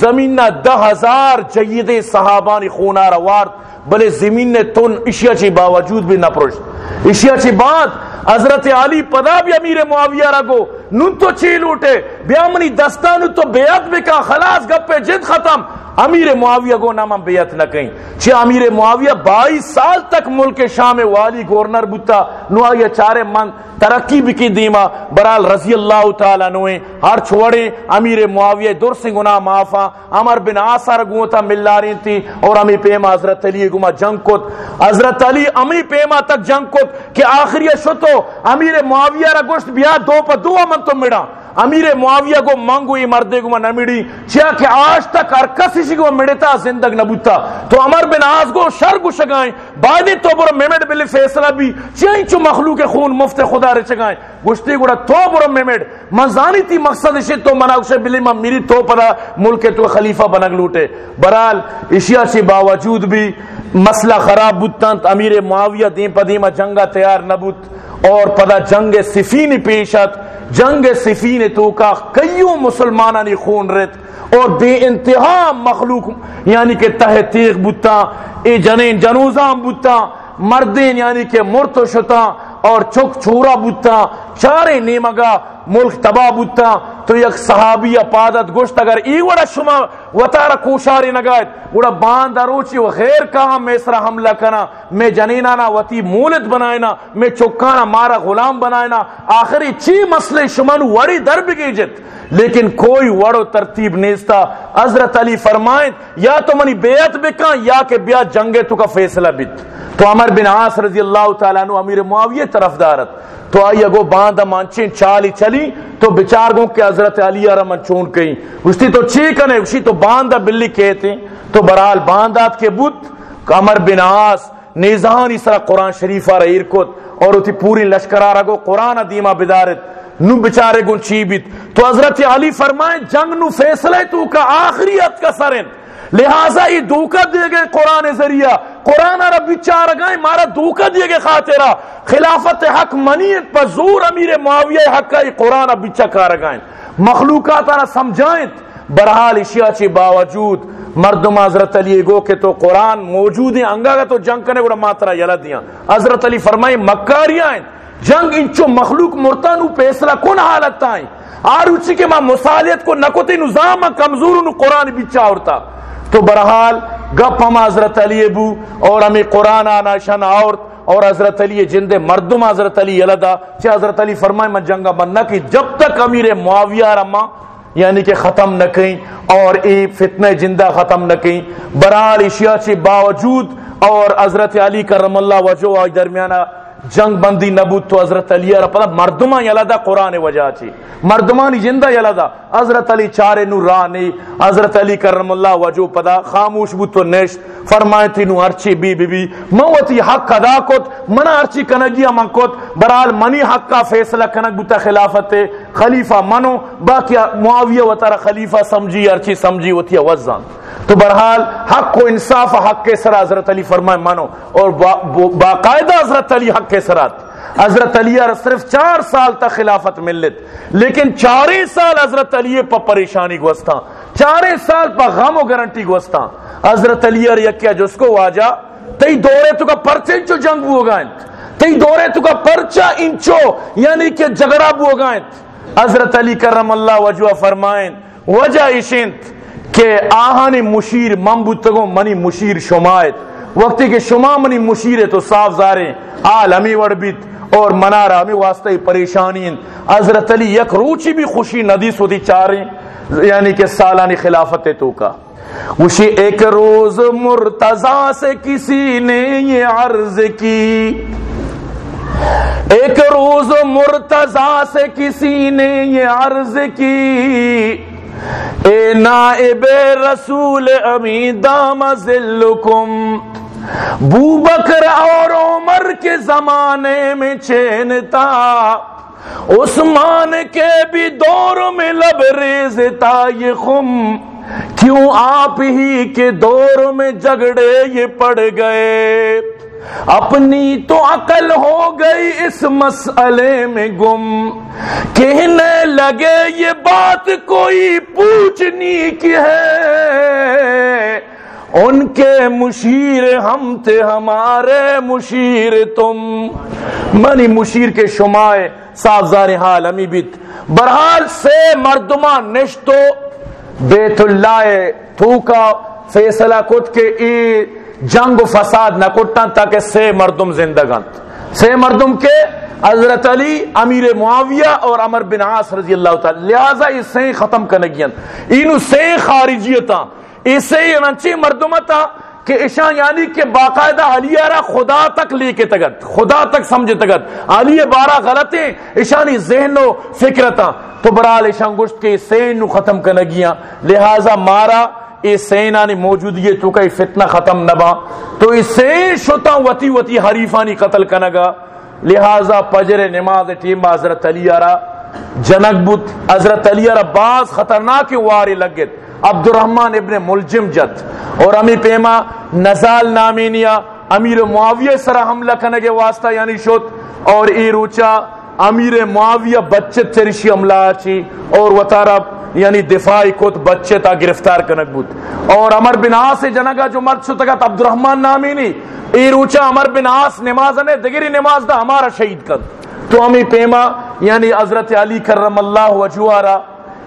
زمین نہ دہ ہزار جید صحابانی خونہ روارت بلے زمین نے تن اشیا چی باوجود بھی نہ پرشت اشیا چی بات حضرت علی پدا بھی امیر معاویہ رگو نن تو چی لوٹے؟ بیامنی دستانو تو بیعت بکا خلاص گپے جد ختم۔ امیر معاویہ کو نام بیعت نہ کہیں۔ چھ امیر معاویہ بائیس سال تک ملک شام والی گورنر بوتا، نو یا چارے من ترقی بکی دیما، برال رضی اللہ تعالیٰ نوے ہر چھوڑے، امیر معاویہ در سے گناہ معافا امر بن آسار گوتا ملا رہی تھی، اور امی پیما حضرت علی گما جنگ کت۔ حضرت علی امی پیما تک جنگ کت کہ آخری شتو، امیر معاویہ را گوشت بیا دو پا دو من تو مڑا۔ امیر معاویہ کو مانگو یہ مردے کو نمیڑی چیا کہ آج تک ہر کسی کو مڑتا زندگ نبوتا تو امر بن آز کو شر کو شگائیں بعد تو برو میمڈ بلی فیصلہ بھی چیا چو مخلوق خون مفت خدا رے چگائیں گشتی گوڑا تو برو میمڈ منزانی تی مقصد شے تو منا اسے بلی من میری تو پدا ملک تو خلیفہ بنگ لوٹے برال اشیاء سے باوجود بھی مسئلہ خراب بودتاں امیر معاویہ دین پدیمہ جنگا تیار نبوت اور پدا جنگ سفین پیشت جنگ سفین تو کا کئیوں مسلمانانی خون رت اور بے انتہا مخلوق یعنی کہ تہ تیغ بوتا اے جنین جنوزاں بوتا مردین یعنی کہ مرت شتا اور چک چھورا بوتا چارے نیمگا ملک تباہ بوتا تو یک صحابی پادت گوشت اگر ای وڑا شما وطار کوشاری نگایت وڑا باندھ روچی و غیر کہاں میں سرا حملہ کنا، میں جنینانا وطی مولد بنائنا، میں چکانا مارا غلام بنائنا، آخری چی مسئلے شما نو وڑی در بگی جت لیکن کوئی وڑو ترتیب نیستا۔ حضرت علی فرمائیں یا تو منی بیعت بکا یا کہ بیا جنگے تو کا فیصلہ بیت۔ تو عمر بن عاص رضی اللہ تعالیٰ عنہ امیر معاویہ طرف دارت تو آئی اگو باندھا مانچیں چالی چلی تو بچار گوں کہ حضرت علی رمن چون کہیں اسی تو چیکنے اسی تو باندھا بلی کہتے تو برحال باندھات کے بت عمر بن عاص نیزان اس طرح قرآن شریف آ رہا ارکت اور اتی پوری لشکرہ رگو قرآن دیما بدارت نو بچارے گن چیبت تو حضرت علی فرمائیں جنگ نو فیصلہ تو کا آخریت کا سرن۔ لہذا یہ دھوکہ دے گئے قرآن ذریعہ۔ قرآن عرب بچار گئے، مارا دھوکہ دے گئے خاطرہ۔ خلافت حق منیت پر زور امیر معاویہ حق کا یہ قرآن عرب بچا کار گئے۔ مخلوقات آنا سمجھائیں۔ برحال اشیاء چی باوجود مردم حضرت علی گو کہ تو قرآن موجود ہیں، انگا گا تو جنگ کرنے گوڑا ماترہ یلا دیا حضرت علی فرمائیں مکاریاں جنگ انچو مخلوق مرتانو پیسلہ کن حالت تائیں آروچی کے ماں مسالیت کو نکوتی نظام کمزور نو قرآن بچا ہوتا تو برحال گپ ہم حضرت علی ابو اور ہمیں قرآن آنا شن عورت اور حضرت علی جند مردم حضرت علی یلدا چھ حضرت علی فرمائے میں جنگا بننا کہ جب تک امیر معاویہ رما یعنی کہ ختم نہ کہیں اور ای فتنہ جندہ ختم نہ کہیں برحال اشیاء چھ باوجود اور حضرت علی کرم اللہ وجہ درمیانہ جنگ بندی نبوت تو حضرت علی را پتہ مردمان یلدا قرآن وجہ چی. مردمانی جندہ یلدا حضرت علی چارے نو رانی حضرت علی کرم اللہ وجہ پتہ خاموش بود تو نشت. فرمائے تھی نو ارچی بی بی بی. موتی حق ادا کت. منا ارچی کنگی من کت. برال منی حق کا فیصلہ کنگ بوتا خلافت خلیفہ منو. باقی معاویہ و تر خلیفہ سمجھی ارچی سمجھی و تھی وزان تو برحال حق و انصاف حق کے سر حضرت علی فرمائے مانو اور باقاعدہ حضرت علی حق سرات حضرت علی صرف چار سال تک خلافت ملت، لیکن چارے سال حضرت علی پا پریشانی گوستا چارے سال پا غم و گرنٹی گوستا حضرت علی یکیا جس کو واجا تی دورے تو کا پرچہ انچو جنگ بو گائیں۔ تی دورے تو کا پرچہ انچو یعنی کہ جگڑا بو گائیں۔ حضرت علی کرم اللہ وجہ فرمائیں، وجہ اشنت کہ آہانی مشیر من بودتگو منی مشیر شمایت وقتی کہ شما منی مشیر تو صاف زاریں، آل ہمیں وڑ بیت اور منارا ہمیں واسطہ پریشانی حضرت علی یک روچی بھی خوشی ندیس ہوتی چاریں یعنی کہ سالانی خلافت تو کا وشی ایک روز مرتضی سے کسی نے یہ عرض کی۔ ایک روز مرتضی سے کسی نے یہ عرض کی۔ اے نائب رسول امی دام ذلکم۔ بو بکر اور عمر کے زمانے میں چینتا، عثمان کے بھی دور میں لبریز تا یہ خم۔ کیوں آپ ہی کے دور میں جگڑے یہ پڑ گئے؟ اپنی تو عقل ہو گئی اس مسئلے میں گم۔ کہنے لگے یہ بات کوئی پوچھنی کی ہے؟ ان کے مشیر ہم تھے ہمارے مشیر تم۔ منی مشیر کے شمائے سازار حال امی بیت برحال سے مردمان نشتو بیت اللہ تھوکا فیصلہ کت کے ای جنگ و فساد نہ کٹن تاکہ سے مردم زندگان سے مردم کے حضرت علی، امیر معاویہ اور عمر بن عاص رضی اللہ تعالی۔ لہذا یہ سے ختم کنگین اینو سے خارجیتا اسے انچی مردمتا کہ اشان یعنی کہ باقاعدہ علی را خدا تک لے کے تگت، خدا تک سمجھے تگت۔ علی بارہ غلطیں اشانی ذہن و فکرتا تو برال اشان گشت کے سین نو ختم کنگیاں لہذا مارا، اے سینانی موجودگی تو کئی فتنہ ختم نبا تو اس سین شتا وتی وتی حریفانی قتل کنگا لہذا پجر نماز ٹیم حضرت علی را جنک بود حضرت علی را باز خطرناک واری لگت عبد الرحمن ابن ملجم جت اور امی پیما نزال نامینیا، امیر معاویہ سرا حملہ کنگے واسطہ یعنی شد اور ای روچا امیر معاویہ بچت چرشی عملہ چی اور وطارہ یعنی دفاعی کت بچے تا گرفتار کنک بود اور عمر بن عاص جنگا جو مرد شتگت عبد الرحمن نامی نی ای روچا عمر بن عاص نماز نے دگری نماز دا ہمارا شہید کر تو ہمیں پیما یعنی حضرت علی کرم اللہ وجوارا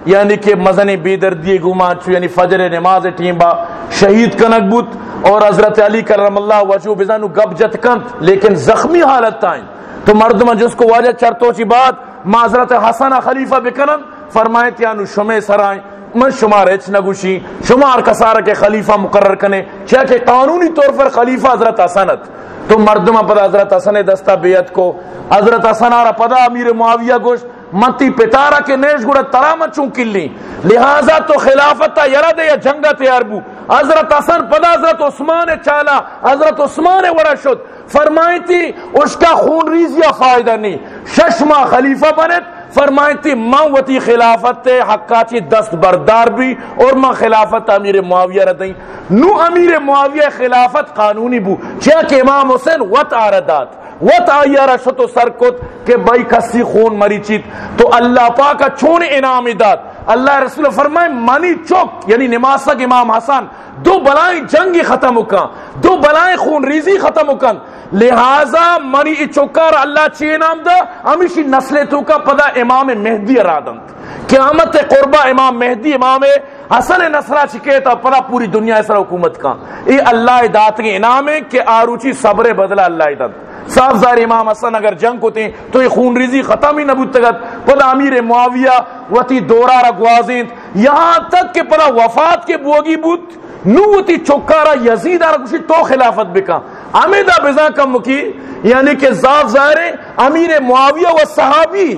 یعنی کہ مزن بے دردی گما چو یعنی فجر نماز ٹیم با شہید کنک بوت اور حضرت علی کرم اللہ وجو بزانو گب جت کنت لیکن زخمی حالت تائیں تو مردم جس کو واجہ چرتو چی بات معذرت حسن خلیفہ بکنن، فرمائے تیانو شمع سرائیں، من شمار اچ نگوشی، شمار کسارہ کے خلیفہ مقرر کنے چاہ کہ قانونی طور پر خلیفہ حضرت حسنت تو مردمہ پدا حضرت حسن دستہ بیعت کو، حضرت حسن آرہ پدا امیر معاویہ گوشت متی پتارا کے نیش گوڑا ترامت چون کلی لہذا تو خلافت یرد یا جنگت تیار بو حضرت حسن پدا حضرت عثمان چالا. حضرت عثمان وڑا شد فرمائی تھی، اس کا خون ریزیا فائدہ نہیں. ششما خلیفہ بنت فرمائتی، ماں وتی خلافت حقاچی دست بردار بھی، اور ماں خلافت امیر معاویہ ردیں نو امیر معاویہ خلافت قانونی بو چیا کہ امام حسین وط آردات وط آیا رشت و سرکت کہ بھائی کسی خون مری چیت۔ تو اللہ پاکا چون انعام داد۔ اللہ رسول فرمائے منی چوک یعنی نمازک امام حسن، دو بلائیں جنگی ختم کن دو بلائیں خون ریزی ختم کن لہذا منی چوکار اللہ چی نام دا ہمیشی نسل تو کا پدا امام مہدی ارادند قیامت قربہ امام مہدی، امام حسن نصرہ چکے پدا پوری دنیا اس حکومت کا۔ یہ اللہ دات کے انعام ہے کہ آروچی صبر بدلا اللہ دات۔ صاف ظاہر امام حسن اگر جنگ ہوتے ہیں تو یہ خون ریزی ختم ہی نبوت تگت پدا امیر معاویہ، وتی دورا رگوازین یہاں تک کہ پدا وفات کے بوگی بوت نوتی چوکارا یزید آرہ کچھ تو خلافت بکا۔ امیدہ بزا کم کی یعنی کہ صاف ظاہر امیر معاویہ و صحابی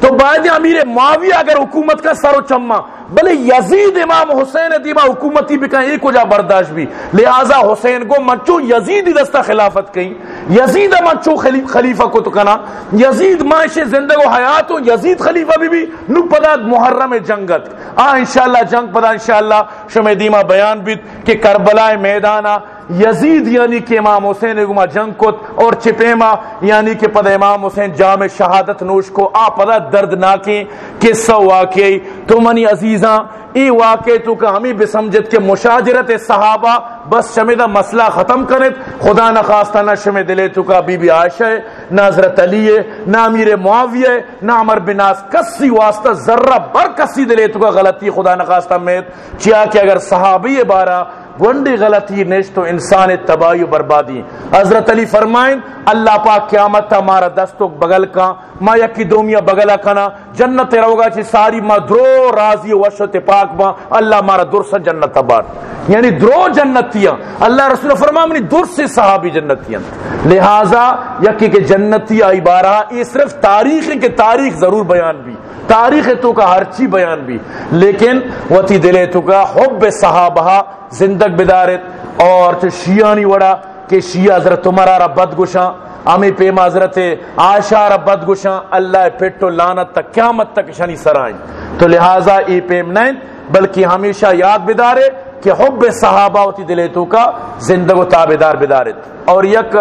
تو بعد امیر معاویہ اگر حکومت کا سر و چمہ بلے یزید امام حسین دیبا حکومتی بھی کہیں ایک جا برداشت بھی۔ لہذا حسین کو منچو یزید دستہ خلافت کہیں۔ یزید منچو خلیفہ کو تو کنا یزید معاش زندگ و حیات ہو یزید خلیفہ بھی بھی۔ نو پدا محرم جنگت۔ آ، انشاءاللہ جنگ پدا انشاءاللہ شمع دیما بیان بیت کہ کربلا میدانہ یزید یعنی کہ امام حسین گما جنگ کت اور چپیما یعنی کہ پدا امام حسین جام شہادت نوش کو آ پدا درد دردناکی قصہ واقعی. تو منی عزیزاں، ای واقع تو کہ ہمیں بسمجد کہ مشاجرت صحابہ بس شمدہ مسئلہ ختم کرت. خدا نخواستہ نہ شمع دلے تو کہ بی بی عائشہ ہے، نہ حضرت علی ہے، نہ امیر معاویہ ہے، نہ عمر بن عاص. کسی واسطہ ذرہ بر کسی دلے تو کہ غلطی خدا نخواستہ میں چیا کہ اگر صحابی بارہ گنڈی غلطی نشت تو انسان تباہی و بربادی حضرت علی فرمائیں، اللہ پاک قیامت تا مارا دستو بغل کا، ما یکی دومیا بغلا کنا، جنت روگا چی ساری ما درو راضی وشت پاک با، اللہ مارا درس جنت بار یعنی درو جنتیاں۔ اللہ رسول فرما منی درس صحابی جنتیاں۔ لہذا یکی کہ جنتی آئی بارہ یہ صرف تاریخ کے تاریخ ضرور بیان بھی۔ تاریخ تو کا ہر چی بیان بھی۔ لیکن وتی دلے تو کا حب صحابہ زندگی زندگ بدارت اور تو شیعانی وڑا کہ شیعہ حضرت تمہارا بد گشاں امی پیما حضرت آشا بد گشاں اللہ پٹو لانت تک، قیامت تک شنی سرائیں۔ تو لہٰذا ای پیم نہیں بلکہ ہمیشہ یاد بدارے کہ حب صحابہ ہوتی دلے تو کا زندگ و تابدار بدارت۔ اور یک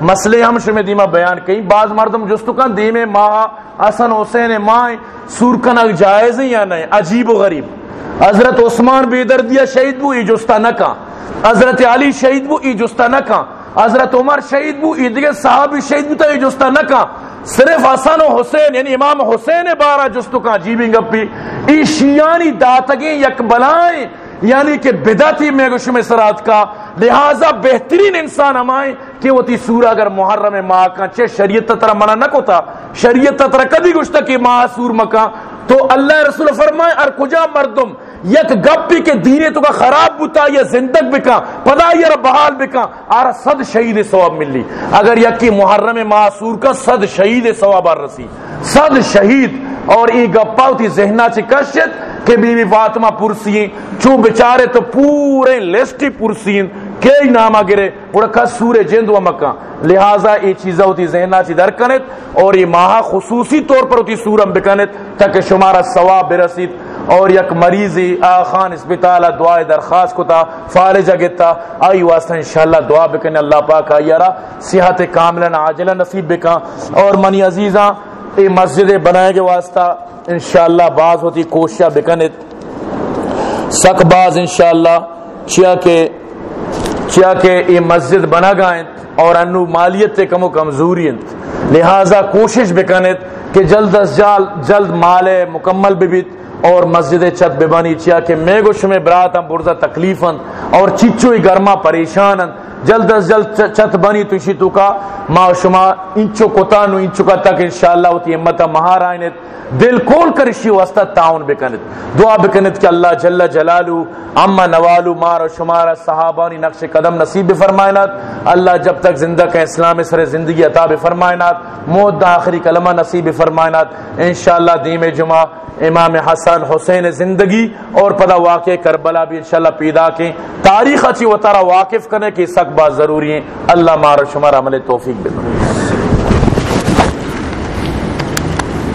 مسئلے ہم شمی دیمہ بیان کئی بعض مردم جستو کن دیم ماہ حسن حسین ماہ سور کنک جائز یا نہیں؟ عجیب و غریب۔ حضرت عثمان بیدر دیا، شہید بو ای جستا نکا حضرت علی شہید بو ای جستا نکا حضرت عمر شہید بو ای دیگر صحابی شہید بو تا ای جستا نکا صرف حسن و حسین یعنی امام حسین بارہ جستو کا عجیبی گپی۔ ای شیعانی داتگیں یک بلائیں۔ یعنی کہ بدعتی میں گشم سرات کا۔ لہذا بہترین انسان ہمائیں کہ وہ تی سورہ اگر محرم ماہ کا چھے شریعت ترہ منع نہ کوتا۔ شریعت ترہ کدی گشتا کہ ماہ سور مکہ۔ تو اللہ رسول فرمائے، ار کجا مردم؟ یک گپی کے دینے تو کا خراب بتا، یا زندگ بکا، پدا یا بحال بکا۔ آر صد شہید ثواب ملی۔ اگر یکی محرم معصور کا صد شہید ثواب آر رسی۔ صد شہید۔ اور ای گپا ہوتی ذہنہ چی کشت کہ بی بی فاطمہ پرسین چو بچارے تو پورے لسٹی پرسین کئی نامہ گرے اور کس سورے جند و مکہ۔ لہٰذا یہ چیزہ ہوتی ذہنہ چی در کنت اور یہ ماہ خصوصی طور پر ہوتی سورم بکنت تاکہ شمارا ثواب برسید۔ اور یک مریضی آخان اسپتال دعا درخواست کو تا فارجہ گتا آئی واسطہ انشاءاللہ دعا بکنے اللہ پاک آئی را صحت کاملا عاجلا نصیب بکا۔ اور منی عزیزاں ای مسجد بنائے کے واسطہ انشاءاللہ بعض ہوتی کوششہ بکنت سک باز انشاءاللہ چیا کہ چیا کہ یہ مسجد بنا گائیں اور انو مالیت تے کم و کمزوری لہٰذا کوشش بکنت کہ جلد از جلد جلد مال مکمل ببیت اور مسجد چت ببانی چیا کہ میں گوش میں برات ہم برزا تکلیفن اور چچوئی گرما پریشانن جلد از جلد چت بنی تو تو کا ما شما انچو کتانو انچو کا تک انشاءاللہ ہوتی امتا مہارائنت دل کول کرشی واسطہ تعاون بکنت دعا بکنت کہ اللہ جل جلالو اما نوالو مار و شمار صحابانی نقش قدم نصیب فرمائنات اللہ جب تک زندہ کا اسلام سر زندگی عطا فرمائنات موت دا آخری کلمہ نصیب فرمائنات انشاءاللہ دیم جمعہ امام حسن حسین زندگی اور پدا واقع کربلا بھی انشاءاللہ پیدا کے تاریخ اچھی و تارا واقف کرنے کی سک بات ضروری ہیں اللہ مار شمار عمل توفیق بے